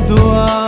perdoar.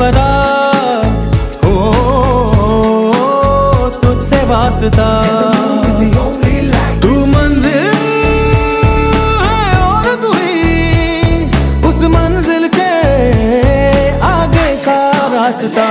बना। हो तुझसे वास्ता। तू मंजिल है उस मंजिल के आगे का रास्ता।